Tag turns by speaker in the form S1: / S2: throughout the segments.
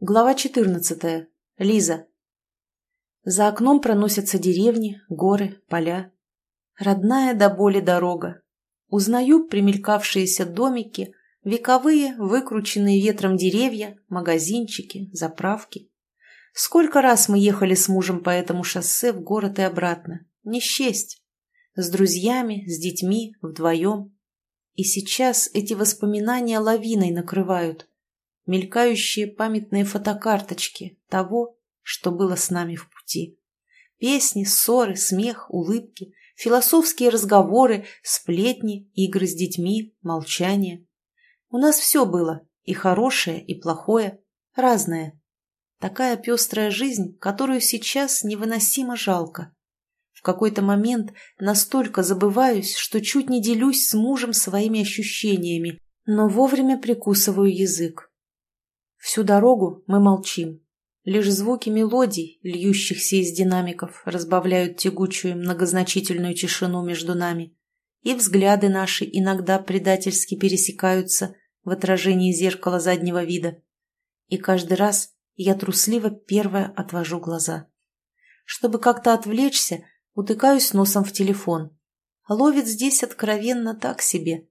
S1: Глава 14. Лиза. За окном проносятся деревни, горы, поля. Родная до боли дорога. Узнаю примелькавшиеся домики, вековые, выкрученные ветром деревья, магазинчики, заправки. Сколько раз мы ехали с мужем по этому шоссе в город и обратно. Не счесть. С друзьями, с детьми, вдвоем. И сейчас эти воспоминания лавиной накрывают мелькающие памятные фотокарточки того, что было с нами в пути. Песни, ссоры, смех, улыбки, философские разговоры, сплетни, игры с детьми, молчание. У нас все было, и хорошее, и плохое, разное. Такая пестрая жизнь, которую сейчас невыносимо жалко. В какой-то момент настолько забываюсь, что чуть не делюсь с мужем своими ощущениями, но вовремя прикусываю язык. Всю дорогу мы молчим. Лишь звуки мелодий, льющихся из динамиков, разбавляют тягучую многозначительную тишину между нами. И взгляды наши иногда предательски пересекаются в отражении зеркала заднего вида. И каждый раз я трусливо первая отвожу глаза. Чтобы как-то отвлечься, утыкаюсь носом в телефон. Ловит здесь откровенно так себе.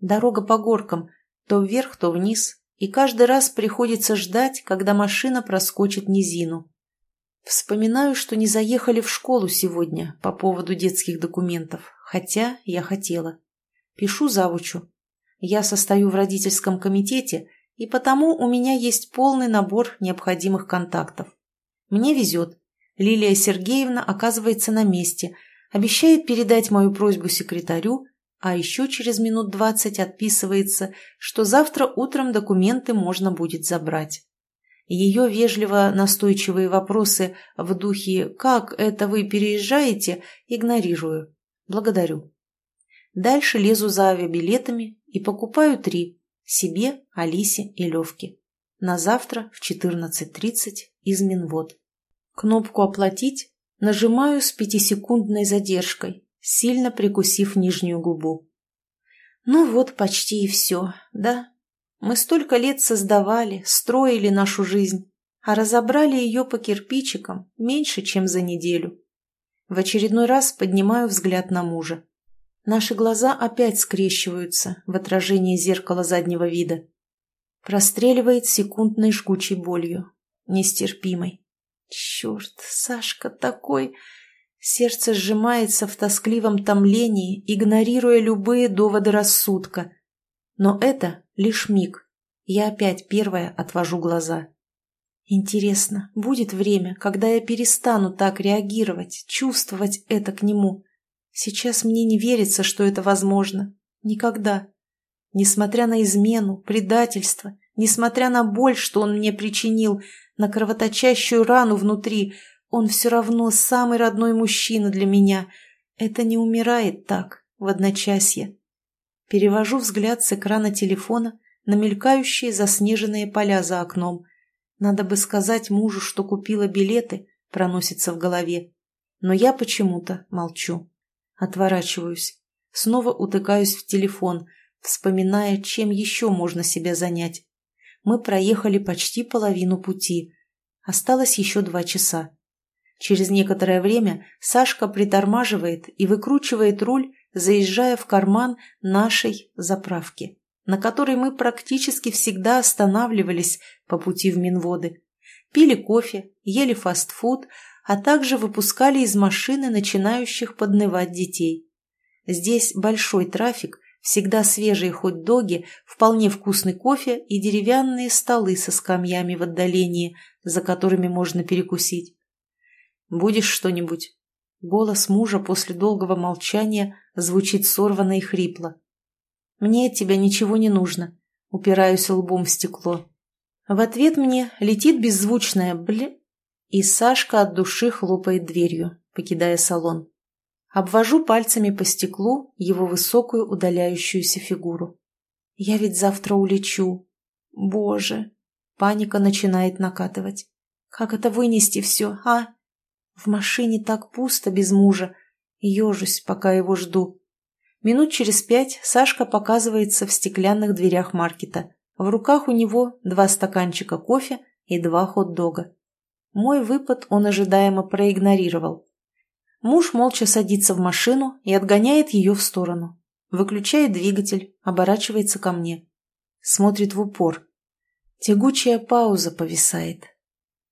S1: Дорога по горкам, то вверх, то вниз, и каждый раз приходится ждать, когда машина проскочит низину. Вспоминаю, что не заехали в школу сегодня по поводу детских документов, хотя я хотела. Пишу завучу. Я состою в родительском комитете, и потому у меня есть полный набор необходимых контактов. Мне везет. Лилия Сергеевна оказывается на месте, обещает передать мою просьбу секретарю, а еще через минут двадцать отписывается, что завтра утром документы можно будет забрать. Ее вежливо настойчивые вопросы в духе «Как это вы переезжаете?» игнорирую. Благодарю. Дальше лезу за авиабилетами и покупаю три – себе, Алисе и Левке. На завтра в 14.30 из Минвод. Кнопку «Оплатить» нажимаю с пятисекундной задержкой, сильно прикусив нижнюю губу. Ну вот почти и все, да? Мы столько лет создавали, строили нашу жизнь, а разобрали ее по кирпичикам меньше, чем за неделю. В очередной раз поднимаю взгляд на мужа. Наши глаза опять скрещиваются в отражении зеркала заднего вида. Простреливает секундной жгучей болью, нестерпимой. Черт, Сашка такой... Сердце сжимается в тоскливом томлении, игнорируя любые доводы рассудка. Но это лишь миг. Я опять первая отвожу глаза. Интересно, будет время, когда я перестану так реагировать, чувствовать это к нему? Сейчас мне не верится, что это возможно. Никогда. Несмотря на измену, предательство, несмотря на боль, что он мне причинил, на кровоточащую рану внутри, он все равно самый родной мужчина для меня. Это не умирает так, в одночасье. Перевожу взгляд с экрана телефона на мелькающие заснеженные поля за окном. Надо бы сказать мужу, что купила билеты, проносится в голове. Но я почему-то молчу. Отворачиваюсь. Снова утыкаюсь в телефон, вспоминая, чем еще можно себя занять. Мы проехали почти половину пути. Осталось еще два часа. Через некоторое время Сашка притормаживает и выкручивает руль, заезжая в карман нашей заправки, на которой мы практически всегда останавливались по пути в Минводы. Пили кофе, ели фастфуд, а также выпускали из машины начинающих поднывать детей. Здесь большой трафик, всегда свежие хот-доги, вполне вкусный кофе и деревянные столы со скамьями в отдалении, за которыми можно перекусить. Будешь что-нибудь?» Голос мужа после долгого молчания звучит сорвано и хрипло. «Мне от тебя ничего не нужно», — упираюсь лбом в стекло. В ответ мне летит беззвучное «бля», и Сашка от души хлопает дверью, покидая салон. Обвожу пальцами по стеклу его высокую удаляющуюся фигуру. «Я ведь завтра улечу. Боже!» Паника начинает накатывать. «Как это вынести все, а?» В машине так пусто без мужа. Ежусь, пока его жду. Минут через пять Сашка показывается в стеклянных дверях маркета. В руках у него два стаканчика кофе и два хот-дога. Мой выпад он ожидаемо проигнорировал. Муж молча садится в машину и отгоняет ее в сторону. Выключает двигатель, оборачивается ко мне. Смотрит в упор. Тягучая пауза повисает.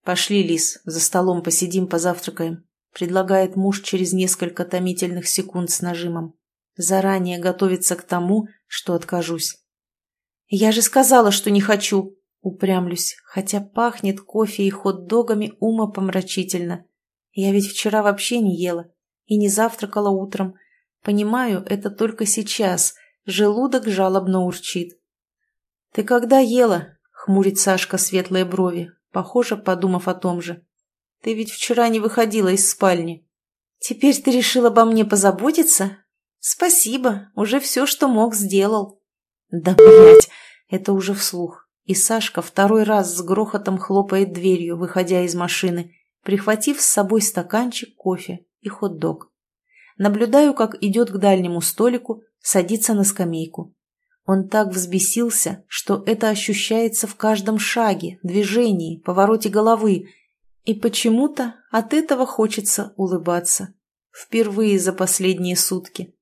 S1: «Пошли, Лис, за столом посидим, позавтракаем», предлагает муж через несколько томительных секунд с нажимом. Заранее готовится к тому, что откажусь. «Я же сказала, что не хочу!» Упрямлюсь, хотя пахнет кофе и хот-догами умопомрачительно. Я ведь вчера вообще не ела и не завтракала утром. Понимаю, это только сейчас. Желудок жалобно урчит. «Ты когда ела?» — хмурит Сашка светлые брови, похоже, подумав о том же. «Ты ведь вчера не выходила из спальни». «Теперь ты решил обо мне позаботиться?» «Спасибо, уже все, что мог, сделал». «Да, блядь!» — это уже вслух и Сашка второй раз с грохотом хлопает дверью, выходя из машины, прихватив с собой стаканчик кофе и хот-дог. Наблюдаю, как идет к дальнему столику, садится на скамейку. Он так взбесился, что это ощущается в каждом шаге, движении, повороте головы, и почему-то от этого хочется улыбаться. Впервые за последние сутки.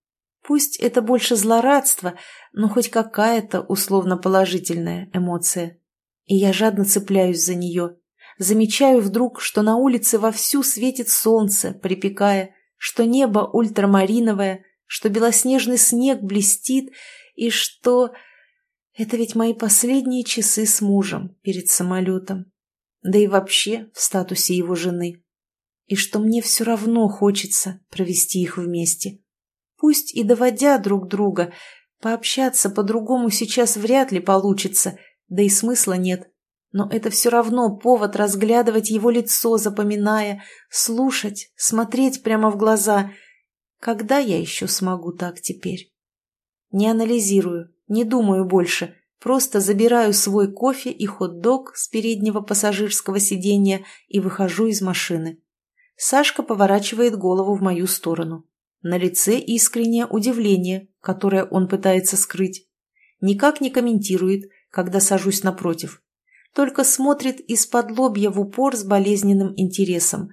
S1: Пусть это больше злорадство, но хоть какая-то условно-положительная эмоция. И я жадно цепляюсь за нее. Замечаю вдруг, что на улице вовсю светит солнце, припекая, что небо ультрамариновое, что белоснежный снег блестит, и что... Это ведь мои последние часы с мужем перед самолетом. Да и вообще в статусе его жены. И что мне все равно хочется провести их вместе. Пусть и доводя друг друга, пообщаться по-другому сейчас вряд ли получится, да и смысла нет. Но это все равно повод разглядывать его лицо, запоминая, слушать, смотреть прямо в глаза. Когда я еще смогу так теперь? Не анализирую, не думаю больше, просто забираю свой кофе и хот-дог с переднего пассажирского сиденья и выхожу из машины. Сашка поворачивает голову в мою сторону. На лице искреннее удивление, которое он пытается скрыть. Никак не комментирует, когда сажусь напротив. Только смотрит из-под лобья в упор с болезненным интересом.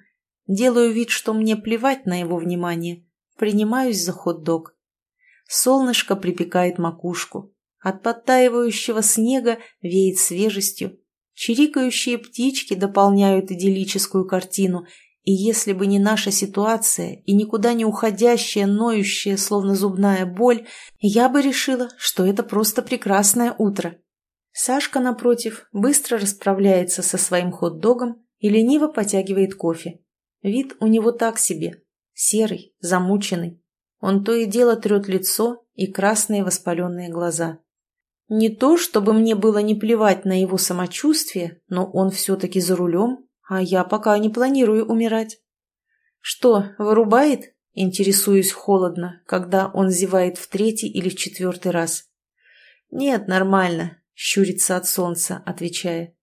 S1: Делаю вид, что мне плевать на его внимание. Принимаюсь за хот-дог. Солнышко припекает макушку. От подтаивающего снега веет свежестью. Чирикающие птички дополняют идиллическую картину, и если бы не наша ситуация и никуда не уходящая, ноющая, словно зубная боль, я бы решила, что это просто прекрасное утро. Сашка, напротив, быстро расправляется со своим хот-догом и лениво потягивает кофе. Вид у него так себе, серый, замученный. Он то и дело трет лицо и красные воспаленные глаза. Не то, чтобы мне было не плевать на его самочувствие, но он все-таки за рулем а я пока не планирую умирать. Что, вырубает? Интересуюсь холодно, когда он зевает в третий или в четвертый раз. Нет, нормально, щурится от солнца, отвечая.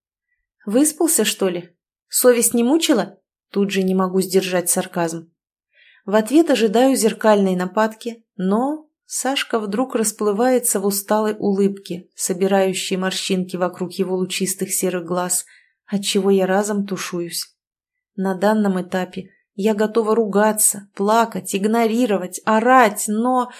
S1: Выспался, что ли? Совесть не мучила? Тут же не могу сдержать сарказм. В ответ ожидаю зеркальной нападки, но Сашка вдруг расплывается в усталой улыбке, собирающей морщинки вокруг его лучистых серых глаз – отчего я разом тушуюсь. На данном этапе я готова ругаться, плакать, игнорировать, орать, но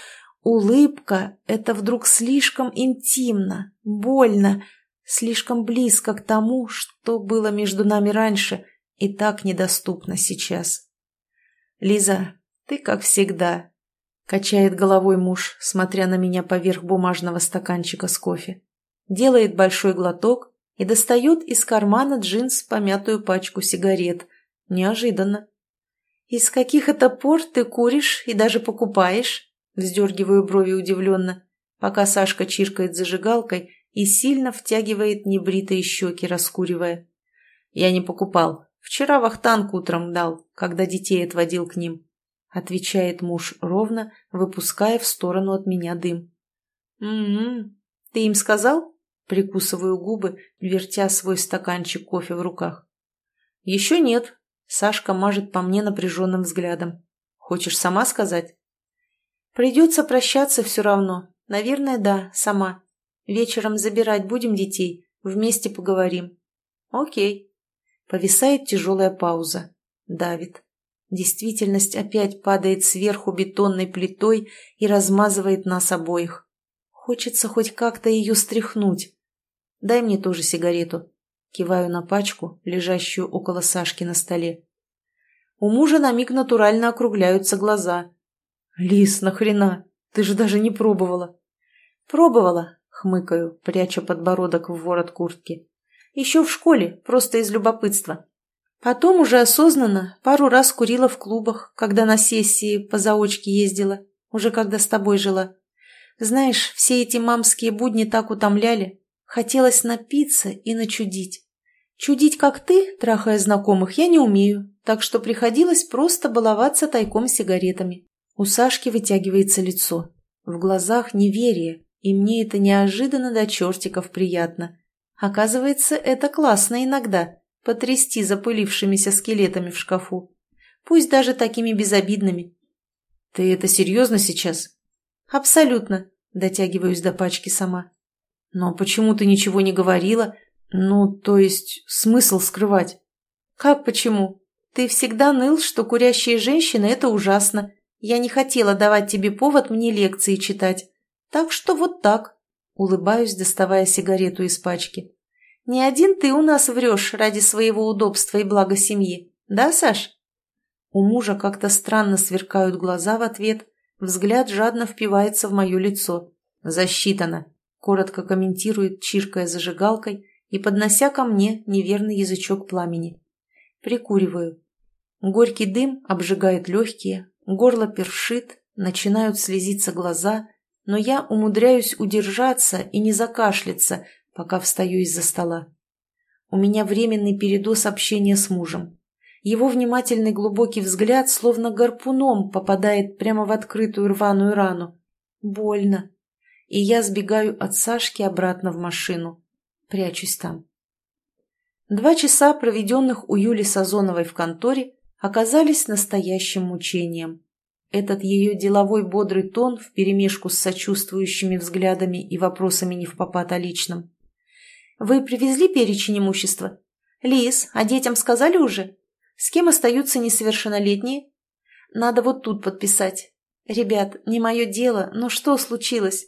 S1: улыбка — это вдруг слишком интимно, больно, слишком близко к тому, что было между нами раньше и так недоступно сейчас. «Лиза, ты как всегда», — качает головой муж, смотря на меня поверх бумажного стаканчика с кофе. Делает большой глоток и достает из кармана джинс помятую пачку сигарет. Неожиданно. «Из каких это пор ты куришь и даже покупаешь?» Вздергиваю брови удивленно, пока Сашка чиркает зажигалкой и сильно втягивает небритые щеки, раскуривая. «Я не покупал. Вчера Вахтанг утром дал, когда детей отводил к ним», — отвечает муж ровно, выпуская в сторону от меня дым. «М-м, ты им сказал?» Прикусываю губы, вертя свой стаканчик кофе в руках. «Еще нет», — Сашка мажет по мне напряженным взглядом. «Хочешь сама сказать?» «Придется прощаться все равно. Наверное, да, сама. Вечером забирать будем детей, вместе поговорим». «Окей». Повисает тяжелая пауза. Давит. Действительность опять падает сверху бетонной плитой и размазывает нас обоих. Хочется хоть как-то ее стряхнуть. Дай мне тоже сигарету. Киваю на пачку, лежащую около Сашки на столе. У мужа на миг натурально округляются глаза. «Лис, нахрена? Ты же даже не пробовала». «Пробовала», — хмыкаю, пряча подбородок в ворот куртки. «Еще в школе, просто из любопытства. Потом уже осознанно пару раз курила в клубах, когда на сессии по заочке ездила, уже когда с тобой жила. Знаешь, все эти мамские будни так утомляли. Хотелось напиться и начудить. Чудить, как ты, трахая знакомых, я не умею, так что приходилось просто баловаться тайком сигаретами. У Сашки вытягивается лицо. В глазах неверие, и мне это неожиданно до чертиков приятно. Оказывается, это классно иногда – потрясти запылившимися скелетами в шкафу. Пусть даже такими безобидными. «Ты это серьезно сейчас?» «Абсолютно», – дотягиваюсь до пачки сама. «Но почему ты ничего не говорила? Ну, то есть, смысл скрывать?» «Как почему? Ты всегда ныл, что курящие женщины – это ужасно. Я не хотела давать тебе повод мне лекции читать. Так что вот так», – улыбаюсь, доставая сигарету из пачки. «Не один ты у нас врешь ради своего удобства и блага семьи, да, Саш?» У мужа как-то странно сверкают глаза в ответ – Взгляд жадно впивается в мое лицо. «Засчитано», — коротко комментирует, чиркая зажигалкой и поднося ко мне неверный язычок пламени. Прикуриваю. Горький дым обжигает легкие, горло першит, начинают слезиться глаза, но я умудряюсь удержаться и не закашляться, пока встаю из-за стола. У меня временный передоз общения с мужем. Его внимательный глубокий взгляд словно гарпуном попадает прямо в открытую рваную рану. Больно. И я сбегаю от Сашки обратно в машину. Прячусь там. Два часа, проведенных у Юли Сазоновой в конторе, оказались настоящим мучением. Этот ее деловой бодрый тон вперемешку с сочувствующими взглядами и вопросами не в попад о личном. «Вы привезли перечень имущества? Лис, а детям сказали уже?» С кем остаются несовершеннолетние? Надо вот тут подписать. Ребят, не мое дело, но что случилось?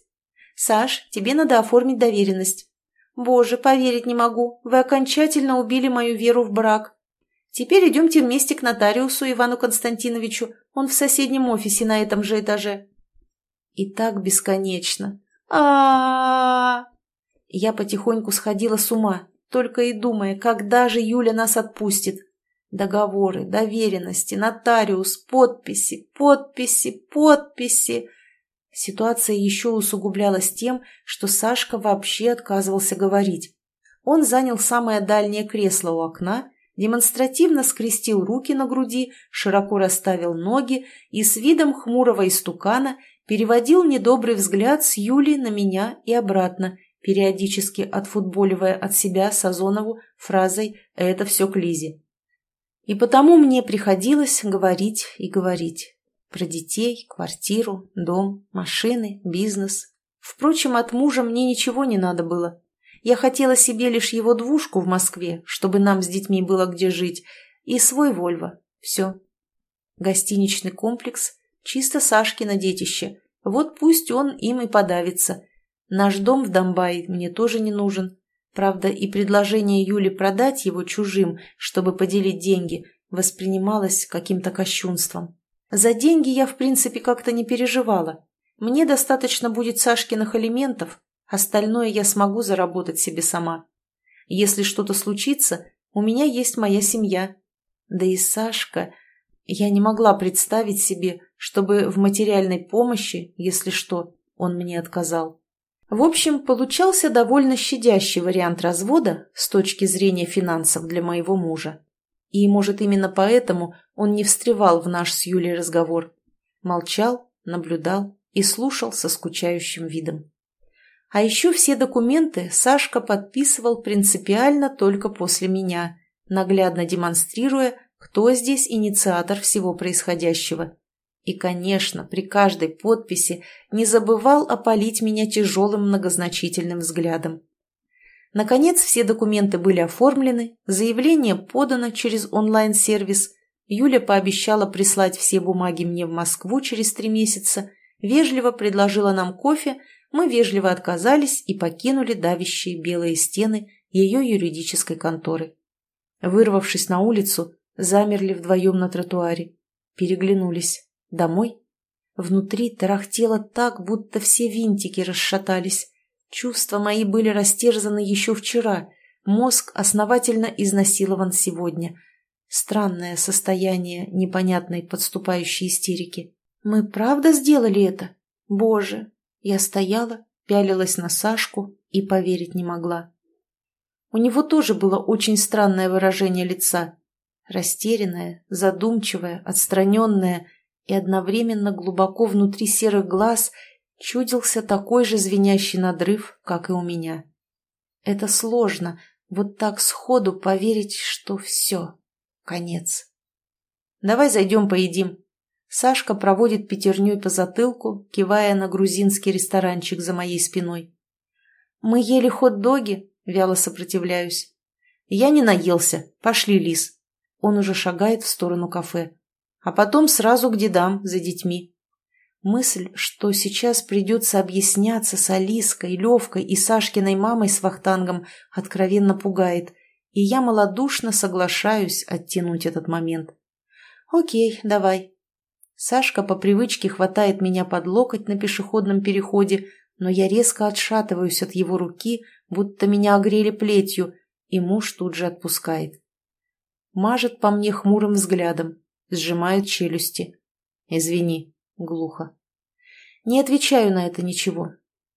S1: Саш, тебе надо оформить доверенность. Боже, поверить не могу. Вы окончательно убили мою веру в брак. Теперь идемте вместе к нотариусу Ивану Константиновичу. Он в соседнем офисе на этом же этаже. И так бесконечно. а, -а, -а, Я потихоньку сходила с ума, только и думая, когда же Юля нас отпустит. Договоры, доверенности, нотариус, подписи, подписи, подписи. Ситуация еще усугублялась тем, что Сашка вообще отказывался говорить. Он занял самое дальнее кресло у окна, демонстративно скрестил руки на груди, широко расставил ноги и с видом хмурого истукана переводил недобрый взгляд с Юли на меня и обратно, периодически отфутболивая от себя Сазонову фразой «это все к Лизе». И потому мне приходилось говорить и говорить. Про детей, квартиру, дом, машины, бизнес. Впрочем, от мужа мне ничего не надо было. Я хотела себе лишь его двушку в Москве, чтобы нам с детьми было где жить, и свой Вольво. Все. Гостиничный комплекс, чисто Сашкино детище. Вот пусть он им и подавится. Наш дом в Домбай мне тоже не нужен. Правда, и предложение Юли продать его чужим, чтобы поделить деньги, воспринималось каким-то кощунством. За деньги я, в принципе, как-то не переживала. Мне достаточно будет Сашкиных элементов, остальное я смогу заработать себе сама. Если что-то случится, у меня есть моя семья. Да и Сашка... Я не могла представить себе, чтобы в материальной помощи, если что, он мне отказал. В общем, получался довольно щадящий вариант развода с точки зрения финансов для моего мужа. И, может, именно поэтому он не встревал в наш с Юлей разговор. Молчал, наблюдал и слушал со скучающим видом. А еще все документы Сашка подписывал принципиально только после меня, наглядно демонстрируя, кто здесь инициатор всего происходящего. И, конечно, при каждой подписи не забывал опалить меня тяжелым многозначительным взглядом. Наконец все документы были оформлены, заявление подано через онлайн-сервис, Юля пообещала прислать все бумаги мне в Москву через три месяца, вежливо предложила нам кофе, мы вежливо отказались и покинули давящие белые стены ее юридической конторы. Вырвавшись на улицу, замерли вдвоем на тротуаре, переглянулись. Домой? Внутри тарахтело так, будто все винтики расшатались. Чувства мои были растерзаны еще вчера, мозг основательно изнасилован сегодня. Странное состояние непонятной подступающей истерики. Мы правда сделали это? Боже! Я стояла, пялилась на Сашку и поверить не могла. У него тоже было очень странное выражение лица. Растерянное, задумчивое, отстраненное и одновременно глубоко внутри серых глаз чудился такой же звенящий надрыв, как и у меня. Это сложно, вот так сходу поверить, что все, конец. «Давай зайдем поедим». Сашка проводит пятерней по затылку, кивая на грузинский ресторанчик за моей спиной. «Мы ели хот-доги», Вяло сопротивляюсь. Я не наелся. Пошли, Лис. Он уже шагает в сторону кафе. А потом сразу к дедам за детьми. Мысль, что сейчас придется объясняться с Алиской, Левкой и Сашкиной мамой с Вахтангом, откровенно пугает, и я малодушно соглашаюсь оттянуть этот момент. «Окей, давай». Сашка по привычке хватает меня под локоть на пешеходном переходе, но я резко отшатываюсь от его руки, будто меня огрели плетью, и муж тут же отпускает. Мажет по мне хмурым взглядом, сжимает челюсти. «Извини», — глухо. Не отвечаю на это ничего.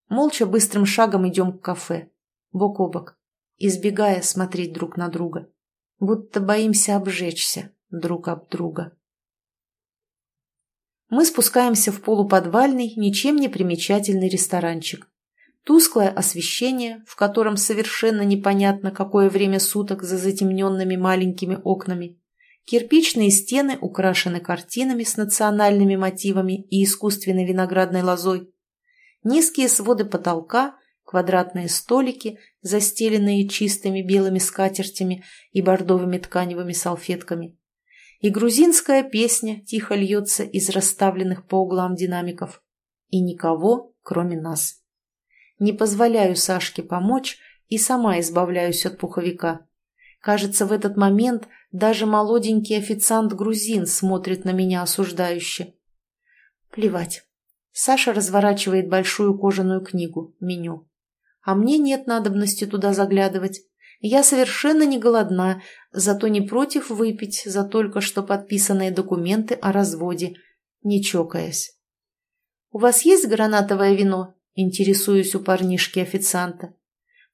S1: Молча быстрым шагом идем к кафе, бок о бок, избегая смотреть друг на друга, будто боимся обжечься друг об друга. Мы спускаемся в полуподвальный, ничем не примечательный ресторанчик. Тусклое освещение, в котором совершенно непонятно, какое время суток за затемненными маленькими окнами. Кирпичные стены украшены картинами с национальными мотивами и искусственной виноградной лозой. Низкие своды потолка, квадратные столики, застеленные чистыми белыми скатертями и бордовыми тканевыми салфетками и грузинская песня тихо льется из расставленных по углам динамиков. И никого, кроме нас. Не позволяю Сашке помочь и сама избавляюсь от пуховика. Кажется, в этот момент даже молоденький официант-грузин смотрит на меня осуждающе. Плевать. Саша разворачивает большую кожаную книгу, меню. А мне нет надобности туда заглядывать. Я совершенно не голодна, зато не против выпить за только что подписанные документы о разводе, не чокаясь. «У вас есть гранатовое вино?» – интересуюсь у парнишки-официанта.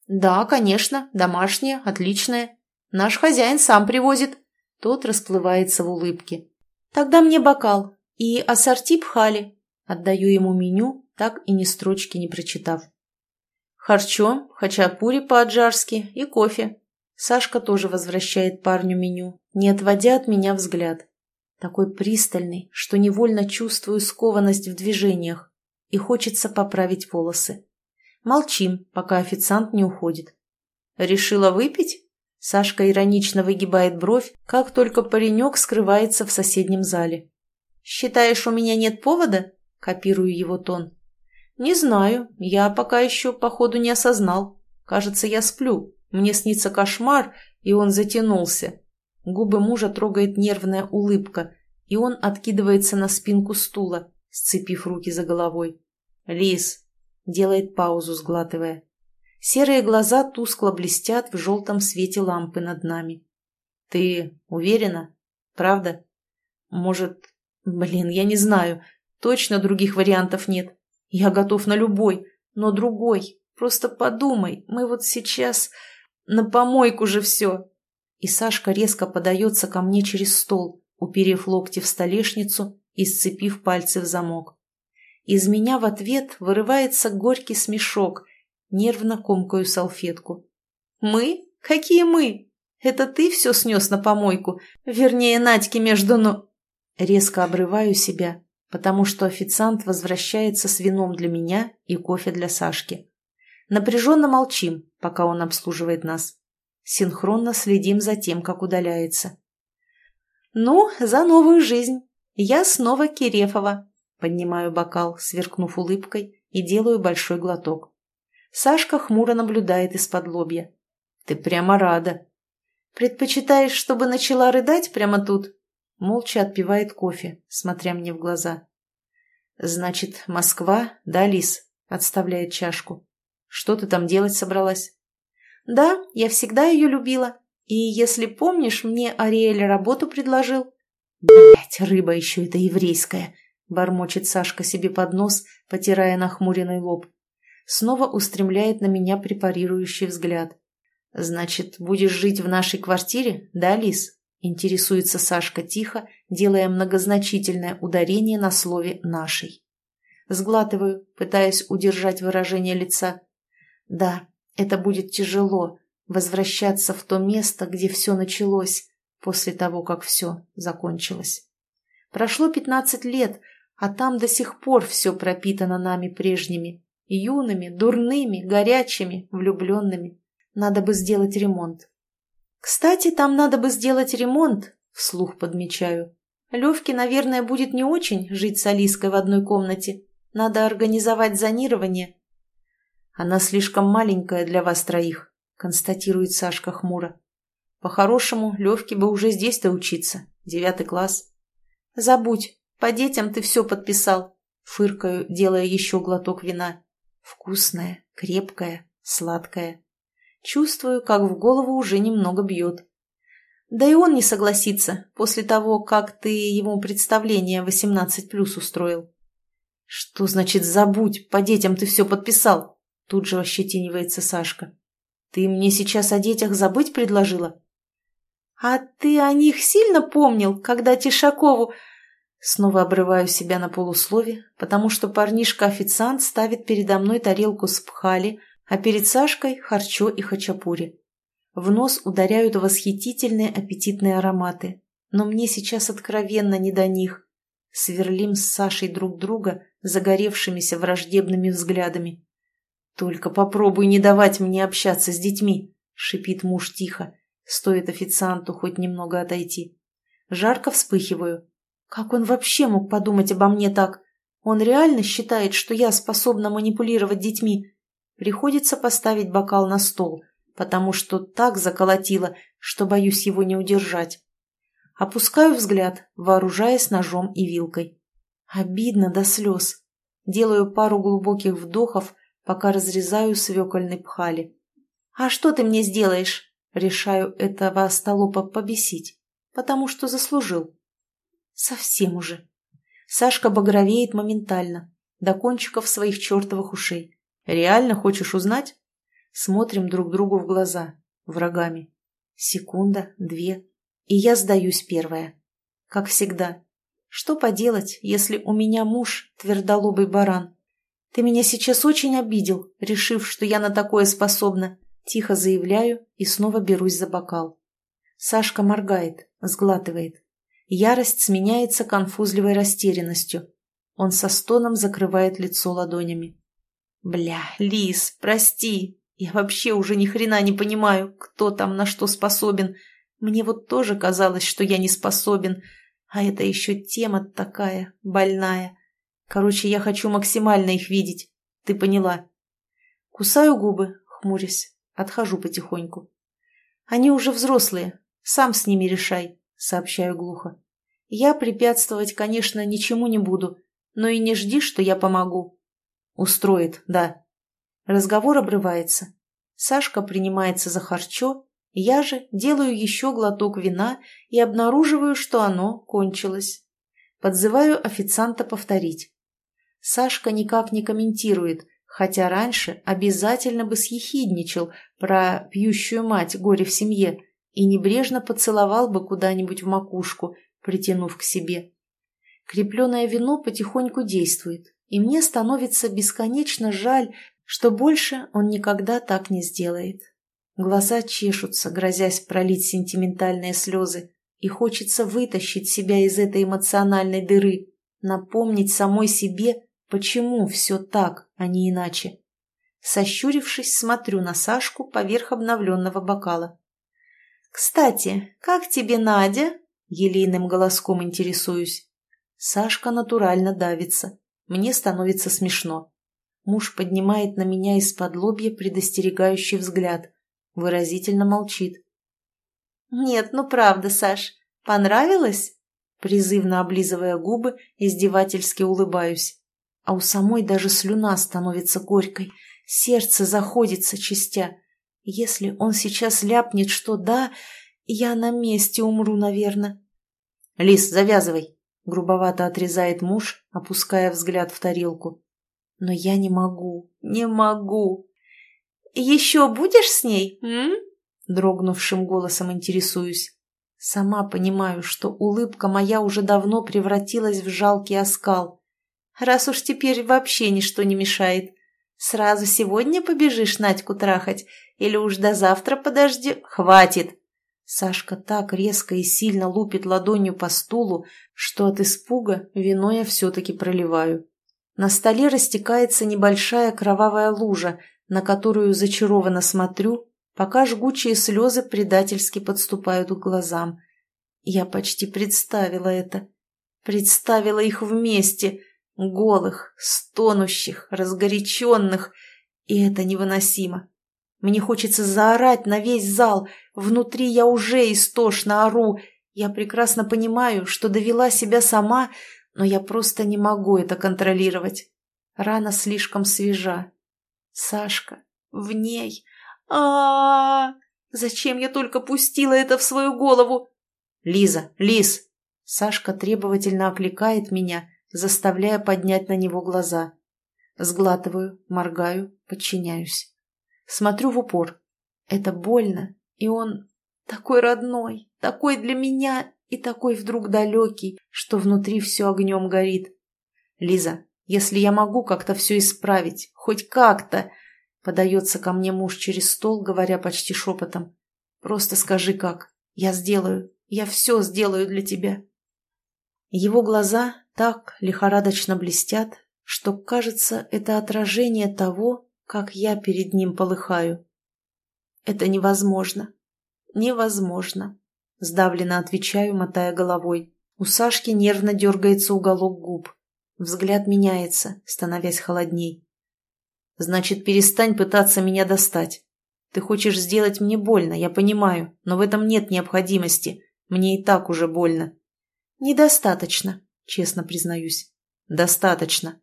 S1: «Да, конечно, домашнее, отличное. Наш хозяин сам привозит». Тот расплывается в улыбке. «Тогда мне бокал и ассорти пхали». Отдаю ему меню, так и ни строчки не прочитав. Харчо, хачапури по-аджарски и кофе. Сашка тоже возвращает парню меню, не отводя от меня взгляд. Такой пристальный, что невольно чувствую скованность в движениях и хочется поправить волосы. Молчим, пока официант не уходит. «Решила выпить?» Сашка иронично выгибает бровь, как только паренек скрывается в соседнем зале. «Считаешь, у меня нет повода?» – копирую его тон. «Не знаю. Я пока еще, походу, не осознал. Кажется, я сплю. Мне снится кошмар, и он затянулся». Губы мужа трогает нервная улыбка, и он откидывается на спинку стула, сцепив руки за головой. «Лис!» – делает паузу, сглатывая. Серые глаза тускло блестят в желтом свете лампы над нами. «Ты уверена? Правда? Может... Блин, я не знаю. Точно других вариантов нет. Я готов на любой, но другой. Просто подумай, мы вот сейчас... На помойку же все. И Сашка резко подается ко мне через стол, уперев локти в столешницу и сцепив пальцы в замок. Из меня в ответ вырывается горький смешок, нервно комкаю салфетку. «Мы? Какие мы? Это ты все снес на помойку? Вернее, Надьки между но...» Резко обрываю себя, потому что официант возвращается с вином для меня и кофе для Сашки. Напряженно молчим, пока он обслуживает нас. Синхронно следим за тем, как удаляется. «Ну, за новую жизнь! Я снова Кирефова!» Поднимаю бокал, сверкнув улыбкой, и делаю большой глоток. Сашка хмуро наблюдает из-под лобья. «Ты прямо рада!» «Предпочитаешь, чтобы начала рыдать прямо тут?» Молча отпивает кофе, смотря мне в глаза. «Значит, Москва, да, Лис?» Отставляет чашку. «Что ты там делать собралась?» «Да, я всегда ее любила. И, если помнишь, мне Ариэль работу предложил». «Блядь, рыба еще эта еврейская!» Бормочет Сашка себе под нос, потирая нахмуренный лоб. Снова устремляет на меня препарирующий взгляд. «Значит, будешь жить в нашей квартире, да, Лис?» Интересуется Сашка тихо, делая многозначительное ударение на слове «нашей». Сглатываю, пытаясь удержать выражение лица. «Да, это будет тяжело, возвращаться в то место, где все началось, после того, как все закончилось. Прошло пятнадцать лет, а там до сих пор все пропитано нами прежними, юными, дурными, горячими, влюбленными. Надо бы сделать ремонт. Кстати, там надо бы сделать ремонт, вслух подмечаю. Левке, наверное, будет не очень жить с Алиской в одной комнате. Надо организовать зонирование. Она слишком маленькая для вас троих, констатирует Сашка хмуро. По-хорошему, Левке бы уже здесь-то учиться. Девятый класс. Забудь, по детям ты все подписал. Фыркаю, делая еще глоток вина. Вкусное, крепкое, сладкое. Чувствую, как в голову уже немного бьет. Да и он не согласится после того, как ты ему представление 18 плюс устроил. Что значит забудь, по детям ты все подписал? Тут же ощетинивается Сашка. Ты мне сейчас о детях забыть предложила? А ты о них сильно помнил, когда Тишакову Снова обрываю себя на полуслове, потому что парнишка-официант ставит передо мной тарелку с пхали, а перед Сашкой – харчо и хачапури. В нос ударяют восхитительные аппетитные ароматы, но мне сейчас откровенно не до них. Сверлим с Сашей друг друга загоревшимися враждебными взглядами. «Только попробуй не давать мне общаться с детьми», – шипит муж тихо. Стоит официанту хоть немного отойти. Жарко вспыхиваю – как он вообще мог подумать обо мне так? Он реально считает, что я способна манипулировать детьми? Приходится поставить бокал на стол, потому что так заколотило, что боюсь его не удержать. Опускаю взгляд, вооружаясь ножом и вилкой. Обидно до слез. Делаю пару глубоких вдохов, пока разрезаю свекольный пхали. «А что ты мне сделаешь?» Решаю этого остолопа побесить, потому что заслужил. Совсем уже. Сашка багровеет моментально, до кончиков своих чертовых ушей. «Реально хочешь узнать?» Смотрим друг другу в глаза, врагами. Секунда, две, и я сдаюсь первая. Как всегда. Что поделать, если у меня муж твердолобый баран? Ты меня сейчас очень обидел, решив, что я на такое способна. Тихо заявляю и снова берусь за бокал. Сашка моргает, сглатывает. Ярость сменяется конфузливой растерянностью. Он со стоном закрывает лицо ладонями. «Бля, Лис, прости. Я вообще уже ни хрена не понимаю, кто там на что способен. Мне вот тоже казалось, что я не способен. А это еще тема такая, больная. Короче, я хочу максимально их видеть. Ты поняла?» Кусаю губы, хмурясь. Отхожу потихоньку. «Они уже взрослые. Сам с ними решай сообщаю глухо. Я препятствовать, конечно, ничему не буду, но и не жди, что я помогу. Устроит, да. Разговор обрывается. Сашка принимается за харчо, я же делаю еще глоток вина и обнаруживаю, что оно кончилось. Подзываю официанта повторить. Сашка никак не комментирует, хотя раньше обязательно бы съехидничал про пьющую мать горе в семье, и небрежно поцеловал бы куда-нибудь в макушку, притянув к себе. Крепленное вино потихоньку действует, и мне становится бесконечно жаль, что больше он никогда так не сделает. Глаза чешутся, грозясь пролить сентиментальные слезы, и хочется вытащить себя из этой эмоциональной дыры, напомнить самой себе, почему все так, а не иначе. Сощурившись, смотрю на Сашку поверх обновленного бокала. «Кстати, как тебе Надя?» — елейным голоском интересуюсь. Сашка натурально давится. Мне становится смешно. Муж поднимает на меня из-под лобья предостерегающий взгляд. Выразительно молчит. «Нет, ну правда, Саш, понравилось?» Призывно облизывая губы, издевательски улыбаюсь. А у самой даже слюна становится горькой, сердце заходится частя. Если он сейчас ляпнет, что да, я на месте умру, наверное. «Лис, завязывай!» — грубовато отрезает муж, опуская взгляд в тарелку. «Но я не могу, не могу!» «Еще будешь с ней, м?» Дрогнувшим голосом интересуюсь. Сама понимаю, что улыбка моя уже давно превратилась в жалкий оскал. Раз уж теперь вообще ничто не мешает. Сразу сегодня побежишь Надьку трахать? Или уж до завтра подожди? Хватит!» Сашка так резко и сильно лупит ладонью по стулу, что от испуга вино я все-таки проливаю. На столе растекается небольшая кровавая лужа, на которую зачарованно смотрю, пока жгучие слезы предательски подступают к глазам. Я почти представила это. Представила их вместе, голых, стонущих, разгоряченных, и это невыносимо. Мне хочется заорать на весь зал. Внутри я уже истошно ору. Я прекрасно понимаю, что довела себя сама, но я просто не могу это контролировать. Рана слишком свежа. Сашка, в ней. а а, -а! Зачем я только пустила это в свою голову? Лиза, Лиз! Сашка требовательно окликает меня, заставляя поднять на него глаза. Сглатываю, моргаю, подчиняюсь. Смотрю в упор. Это больно, и он такой родной, такой для меня и такой вдруг далекий, что внутри все огнем горит. Лиза, если я могу как-то все исправить, хоть как-то, подается ко мне муж через стол, говоря почти шепотом. Просто скажи как. Я сделаю. Я все сделаю для тебя. Его глаза так лихорадочно блестят, что, кажется, это отражение того, как я перед ним полыхаю. Это невозможно. Невозможно. Сдавленно отвечаю, мотая головой. У Сашки нервно дергается уголок губ. Взгляд меняется, становясь холодней. Значит, перестань пытаться меня достать. Ты хочешь сделать мне больно, я понимаю, но в этом нет необходимости. Мне и так уже больно. Недостаточно, честно признаюсь. Достаточно.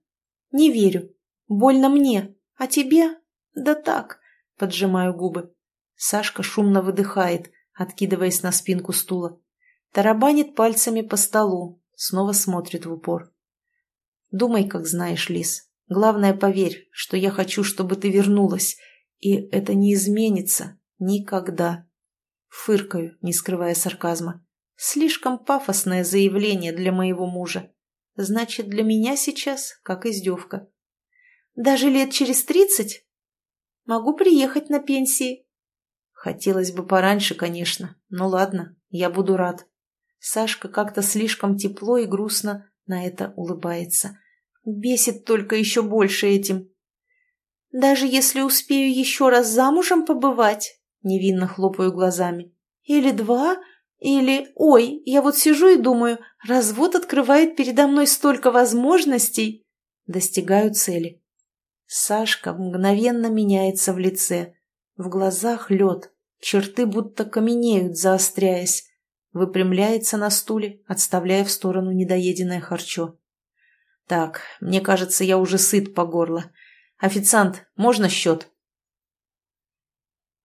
S1: Не верю. Больно мне, «А тебе? Да так», — поджимаю губы. Сашка шумно выдыхает, откидываясь на спинку стула. Тарабанит пальцами по столу, снова смотрит в упор. «Думай, как знаешь, Лис. Главное, поверь, что я хочу, чтобы ты вернулась, и это не изменится никогда». Фыркаю, не скрывая сарказма. Слишком пафосное заявление для моего мужа. Значит, для меня сейчас как издевка. Даже лет через тридцать? Могу приехать на пенсии. Хотелось бы пораньше, конечно. Ну ладно, я буду рад. Сашка как-то слишком тепло и грустно на это улыбается. Бесит только еще больше этим. Даже если успею еще раз замужем побывать, невинно хлопаю глазами. Или два, или «Ой, я вот сижу и думаю, развод открывает передо мной столько возможностей». Достигаю цели. Сашка мгновенно меняется в лице. В глазах лед, черты будто каменеют, заостряясь. Выпрямляется на стуле, отставляя в сторону недоеденное харчо. «Так, мне кажется, я уже сыт по горло. Официант, можно счет?»